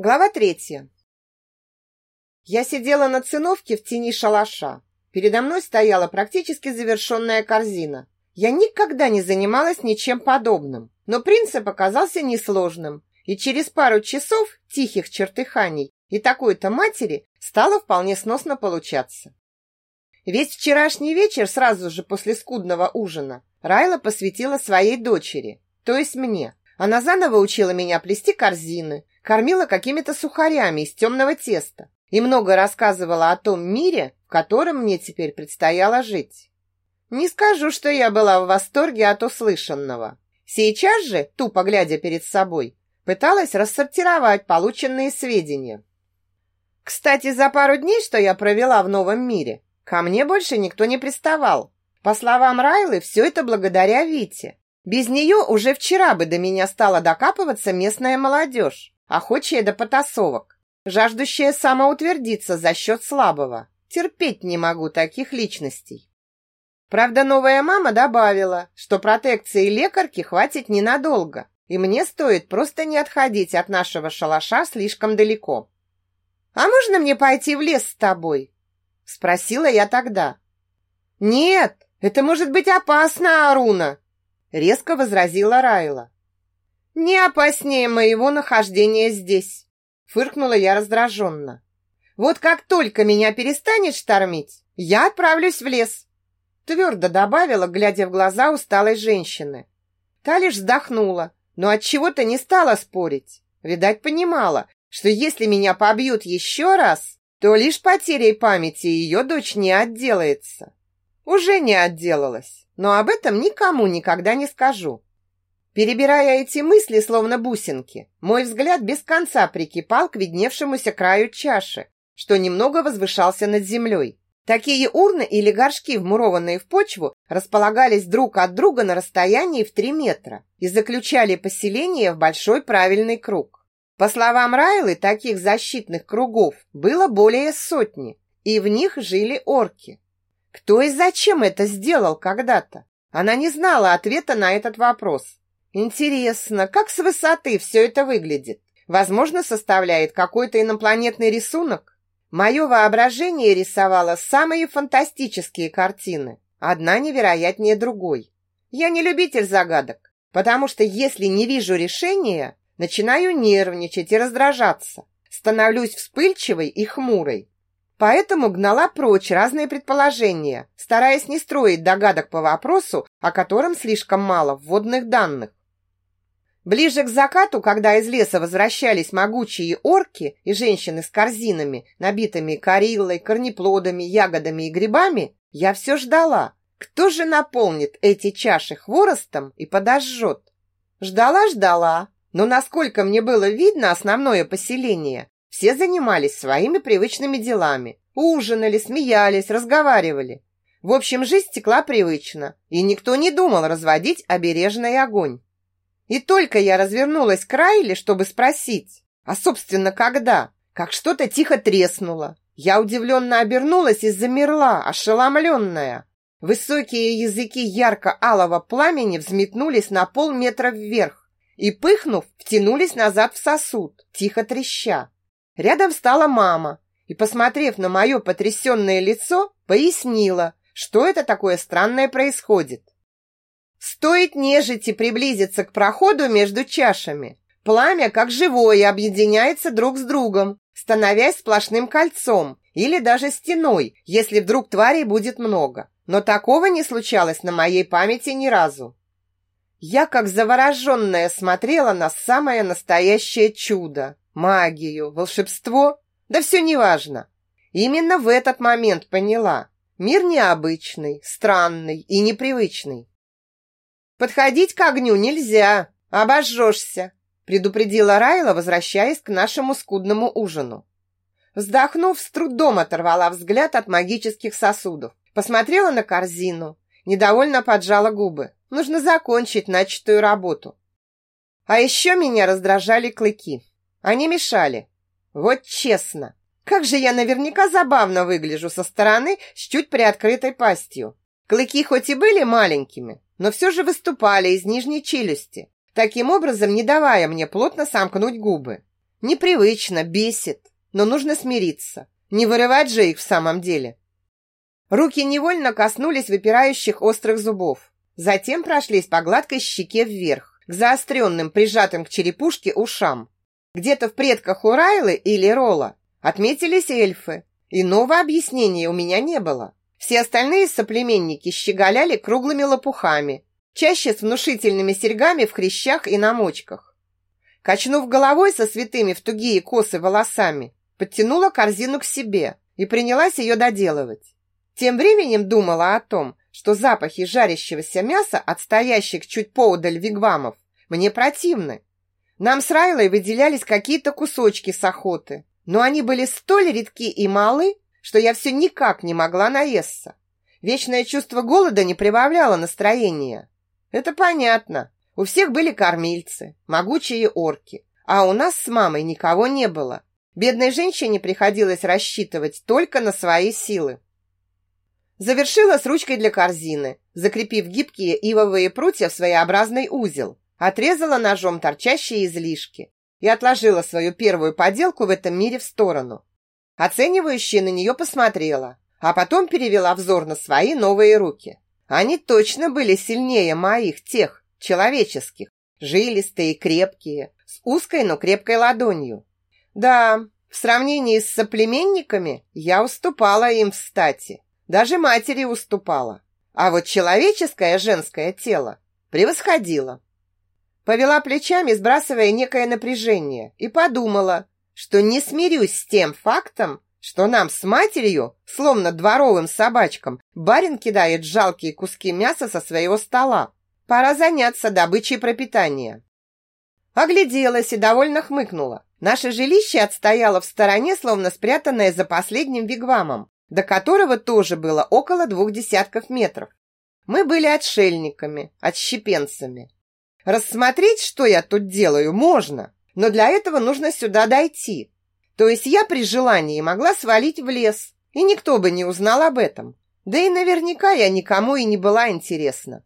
Глава третья. Я сидела на циновке в тени шалаша. Передо мной стояла практически завершенная корзина. Я никогда не занималась ничем подобным, но принцип оказался несложным, и через пару часов тихих чертыханий и такой-то матери стало вполне сносно получаться. Весь вчерашний вечер сразу же после скудного ужина Райла посвятила своей дочери, то есть мне. Она заново учила меня плести корзины, кормила какими-то сухарями из темного теста и много рассказывала о том мире, в котором мне теперь предстояло жить. Не скажу, что я была в восторге от услышанного. Сейчас же, тупо глядя перед собой, пыталась рассортировать полученные сведения. Кстати, за пару дней, что я провела в новом мире, ко мне больше никто не приставал. По словам Райлы, все это благодаря Вите. Без нее уже вчера бы до меня стала докапываться местная молодежь охочая до потасовок, жаждущая самоутвердиться за счет слабого. Терпеть не могу таких личностей. Правда, новая мама добавила, что протекции лекарки хватит ненадолго, и мне стоит просто не отходить от нашего шалаша слишком далеко. «А можно мне пойти в лес с тобой?» — спросила я тогда. «Нет, это может быть опасно, Аруна!» — резко возразила Райла. «Не опаснее моего нахождения здесь», — фыркнула я раздраженно. «Вот как только меня перестанет штормить, я отправлюсь в лес», — твердо добавила, глядя в глаза усталой женщины. Та лишь вздохнула, но от чего то не стала спорить. Видать, понимала, что если меня побьют еще раз, то лишь потерей памяти ее дочь не отделается. Уже не отделалась, но об этом никому никогда не скажу. Перебирая эти мысли, словно бусинки, мой взгляд без конца прикипал к видневшемуся краю чаши, что немного возвышался над землей. Такие урны или горшки, вмурованные в почву, располагались друг от друга на расстоянии в три метра и заключали поселение в большой правильный круг. По словам Райлы, таких защитных кругов было более сотни, и в них жили орки. Кто и зачем это сделал когда-то? Она не знала ответа на этот вопрос, Интересно, как с высоты все это выглядит? Возможно, составляет какой-то инопланетный рисунок? Мое воображение рисовало самые фантастические картины, одна невероятнее другой. Я не любитель загадок, потому что если не вижу решения, начинаю нервничать и раздражаться, становлюсь вспыльчивой и хмурой. Поэтому гнала прочь разные предположения, стараясь не строить догадок по вопросу, о котором слишком мало вводных данных. Ближе к закату, когда из леса возвращались могучие орки и женщины с корзинами, набитыми кориллой, корнеплодами, ягодами и грибами, я все ждала, кто же наполнит эти чаши хворостом и подожжет. Ждала-ждала, но насколько мне было видно основное поселение, все занимались своими привычными делами, ужинали, смеялись, разговаривали. В общем, жизнь текла привычно, и никто не думал разводить обережный огонь. И только я развернулась к Райле, чтобы спросить, а, собственно, когда, как что-то тихо треснуло. Я удивленно обернулась и замерла, ошеломленная. Высокие языки ярко-алого пламени взметнулись на полметра вверх и, пыхнув, втянулись назад в сосуд, тихо треща. Рядом стала мама и, посмотрев на мое потрясенное лицо, пояснила, что это такое странное происходит. Стоит нежити приблизиться к проходу между чашами. Пламя, как живое, объединяется друг с другом, становясь сплошным кольцом или даже стеной, если вдруг тварей будет много. Но такого не случалось на моей памяти ни разу. Я, как завороженная, смотрела на самое настоящее чудо. Магию, волшебство, да все неважно. Именно в этот момент поняла. Мир необычный, странный и непривычный. Подходить к огню нельзя, обожжешься, предупредила Райла, возвращаясь к нашему скудному ужину. Вздохнув, с трудом оторвала взгляд от магических сосудов, посмотрела на корзину, недовольно поджала губы. Нужно закончить начатую работу. А еще меня раздражали клыки. Они мешали. Вот честно, как же я наверняка забавно выгляжу со стороны с чуть приоткрытой пастью. Клыки хоть и были маленькими, но все же выступали из нижней челюсти, таким образом не давая мне плотно сомкнуть губы. Непривычно, бесит, но нужно смириться. Не вырывать же их в самом деле. Руки невольно коснулись выпирающих острых зубов. Затем прошлись по гладкой щеке вверх, к заостренным, прижатым к черепушке ушам. Где-то в предках у Райлы или Рола отметились эльфы. Иного объяснения у меня не было. Все остальные соплеменники щеголяли круглыми лопухами, чаще с внушительными серьгами в хрящах и на мочках. Качнув головой со святыми в тугие косы волосами, подтянула корзину к себе и принялась ее доделывать. Тем временем думала о том, что запахи жарящегося мяса от стоящих чуть поодаль вигвамов мне противны. Нам с Райлой выделялись какие-то кусочки с охоты, но они были столь редки и малы, что я все никак не могла наесться. Вечное чувство голода не прибавляло настроения. Это понятно. У всех были кормильцы, могучие орки, а у нас с мамой никого не было. Бедной женщине приходилось рассчитывать только на свои силы. Завершила с ручкой для корзины, закрепив гибкие ивовые прутья в своеобразный узел, отрезала ножом торчащие излишки и отложила свою первую поделку в этом мире в сторону. Оценивающая на нее посмотрела, а потом перевела взор на свои новые руки. Они точно были сильнее моих, тех, человеческих, жилистые крепкие, с узкой, но крепкой ладонью. Да, в сравнении с соплеменниками я уступала им в стати, даже матери уступала. А вот человеческое женское тело превосходило. Повела плечами, сбрасывая некое напряжение, и подумала, что не смирюсь с тем фактом, что нам с матерью, словно дворовым собачкам, барин кидает жалкие куски мяса со своего стола. Пора заняться добычей пропитания. Огляделась и довольно хмыкнула. Наше жилище отстояло в стороне, словно спрятанное за последним вигвамом, до которого тоже было около двух десятков метров. Мы были отшельниками, отщепенцами. Рассмотреть, что я тут делаю, можно, но для этого нужно сюда дойти. То есть я при желании могла свалить в лес, и никто бы не узнал об этом. Да и наверняка я никому и не была интересна.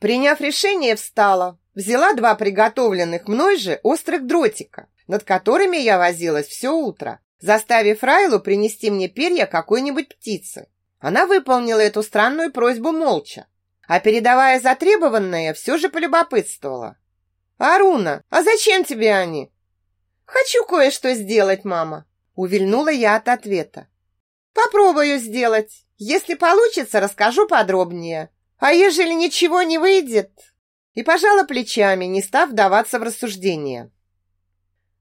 Приняв решение, встала, взяла два приготовленных мной же острых дротика, над которыми я возилась все утро, заставив Райлу принести мне перья какой-нибудь птицы. Она выполнила эту странную просьбу молча, а передавая затребованное, все же полюбопытствовала. «Аруна, а зачем тебе они?» «Хочу кое-что сделать, мама», — увильнула я от ответа. «Попробую сделать. Если получится, расскажу подробнее. А ежели ничего не выйдет?» И пожала плечами, не став вдаваться в рассуждения.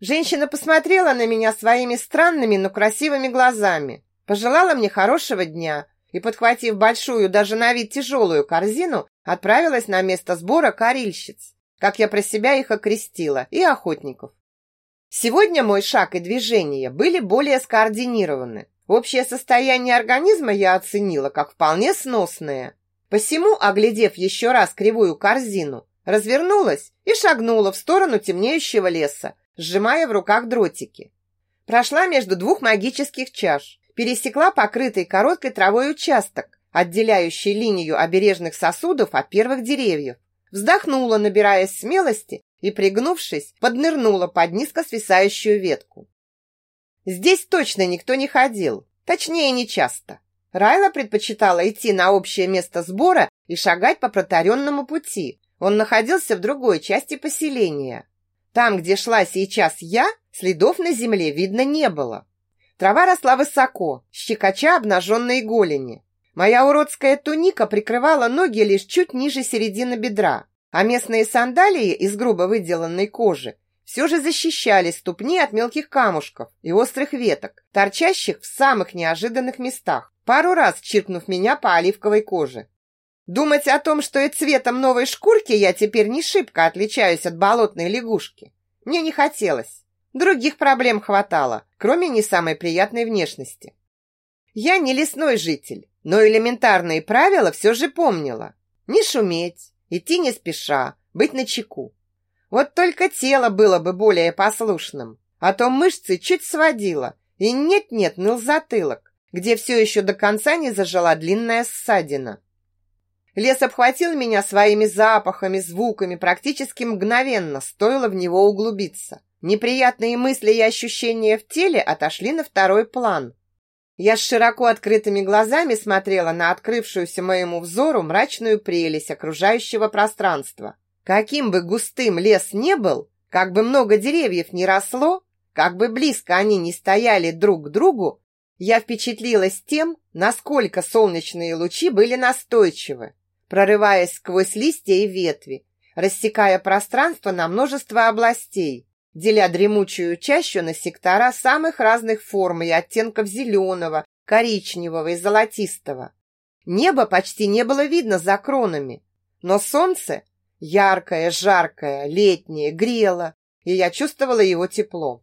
Женщина посмотрела на меня своими странными, но красивыми глазами, пожелала мне хорошего дня и, подхватив большую, даже на вид тяжелую корзину, отправилась на место сбора карильщиц как я про себя их окрестила, и охотников. Сегодня мой шаг и движения были более скоординированы. Общее состояние организма я оценила как вполне сносное. Посему, оглядев еще раз кривую корзину, развернулась и шагнула в сторону темнеющего леса, сжимая в руках дротики. Прошла между двух магических чаш, пересекла покрытый короткой травой участок, отделяющий линию обережных сосудов от первых деревьев, Вздохнула, набираясь смелости, и, пригнувшись, поднырнула под низко свисающую ветку. Здесь точно никто не ходил, точнее, не часто. Райла предпочитала идти на общее место сбора и шагать по протаренному пути. Он находился в другой части поселения. Там, где шла сейчас я, следов на земле видно не было. Трава росла высоко, щекоча обнаженные голени. Моя уродская туника прикрывала ноги лишь чуть ниже середины бедра, а местные сандалии из грубо выделанной кожи все же защищали ступни от мелких камушков и острых веток, торчащих в самых неожиданных местах, пару раз чиркнув меня по оливковой коже. Думать о том, что и цветом новой шкурки я теперь не шибко отличаюсь от болотной лягушки, мне не хотелось. Других проблем хватало, кроме не самой приятной внешности. Я не лесной житель, но элементарные правила все же помнила. Не шуметь, идти не спеша, быть начеку. Вот только тело было бы более послушным, а то мышцы чуть сводило, и нет-нет ныл затылок, где все еще до конца не зажила длинная ссадина. Лес обхватил меня своими запахами, звуками практически мгновенно, стоило в него углубиться. Неприятные мысли и ощущения в теле отошли на второй план. Я с широко открытыми глазами смотрела на открывшуюся моему взору мрачную прелесть окружающего пространства. Каким бы густым лес не был, как бы много деревьев не росло, как бы близко они не стояли друг к другу, я впечатлилась тем, насколько солнечные лучи были настойчивы, прорываясь сквозь листья и ветви, рассекая пространство на множество областей, деля дремучую чащу на сектора самых разных форм и оттенков зеленого, коричневого и золотистого. Небо почти не было видно за кронами, но солнце, яркое, жаркое, летнее, грело, и я чувствовала его тепло.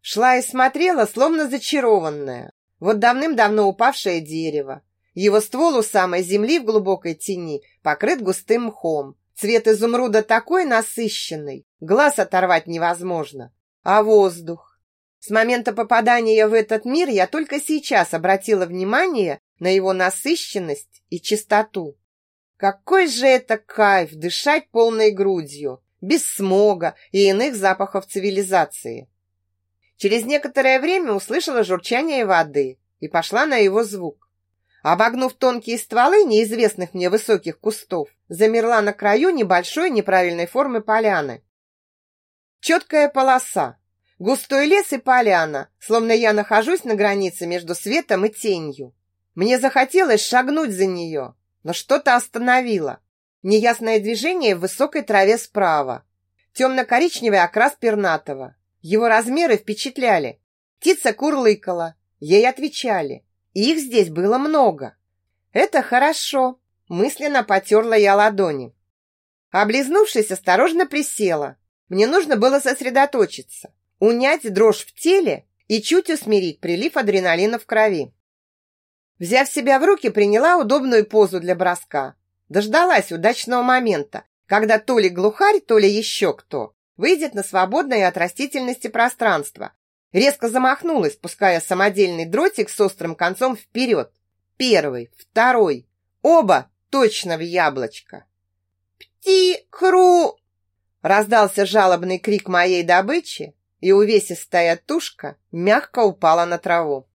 Шла и смотрела, словно зачарованная. Вот давным-давно упавшее дерево. Его ствол у самой земли в глубокой тени покрыт густым мхом. Цвет изумруда такой насыщенный, глаз оторвать невозможно. А воздух? С момента попадания в этот мир я только сейчас обратила внимание на его насыщенность и чистоту. Какой же это кайф дышать полной грудью, без смога и иных запахов цивилизации. Через некоторое время услышала журчание воды и пошла на его звук. Обогнув тонкие стволы неизвестных мне высоких кустов, замерла на краю небольшой неправильной формы поляны. Четкая полоса, густой лес и поляна, словно я нахожусь на границе между светом и тенью. Мне захотелось шагнуть за нее, но что-то остановило. Неясное движение в высокой траве справа. Темно-коричневый окрас пернатого. Его размеры впечатляли. Птица курлыкала, ей отвечали. Их здесь было много. Это хорошо. Мысленно потерла я ладони. Облизнувшись, осторожно присела. Мне нужно было сосредоточиться, унять дрожь в теле и чуть усмирить прилив адреналина в крови. Взяв себя в руки, приняла удобную позу для броска. Дождалась удачного момента, когда то ли глухарь, то ли еще кто выйдет на свободное от растительности пространство. Резко замахнулась, пуская самодельный дротик с острым концом вперед. Первый, второй, оба точно в яблочко. «Пти-хру!» Раздался жалобный крик моей добычи, и увесистая тушка мягко упала на траву.